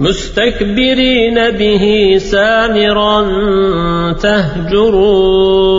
مستكبرين به سامرا تهجرون.